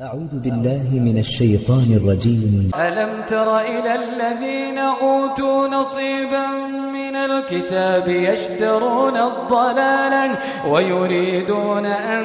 أعوذ بالله من الشيطان الرجيم. ألم تر إلى الذين أوتوا نصيبا من الكتاب يشترون الضلالة ويريدون أن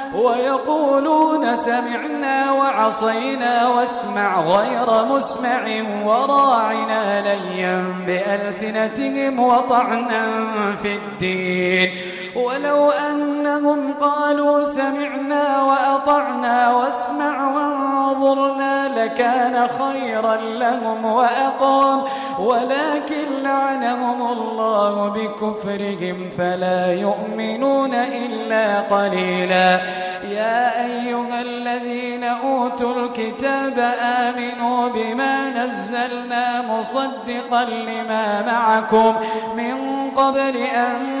ويقولون سمعنا وعصينا واسمع غير مسمع وراعنا ليا بألسنتهم وطعنا في الدين. ولو أنهم قالوا سمعنا وأطعنا واسمع وانظرنا لكان خيرا لهم وأقام ولكن لعنهم الله بكفرهم فلا يؤمنون إلا قليلا. يا أيها الذين أوتوا الكتاب آمنوا بما نزلنا مصدقا لما معكم من قبل أن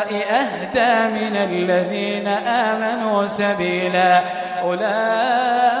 أهدى من الذين آمنوا سبيلا. أولئك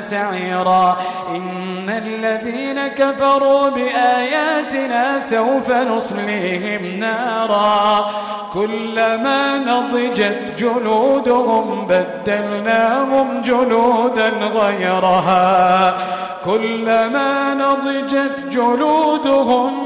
سعيرا. إن الذين كفروا بآياتنا سوف نصليهم نارا. كلما نضجت جلودهم بدلناهم جلودا غيرها. كلما نضجت جلودهم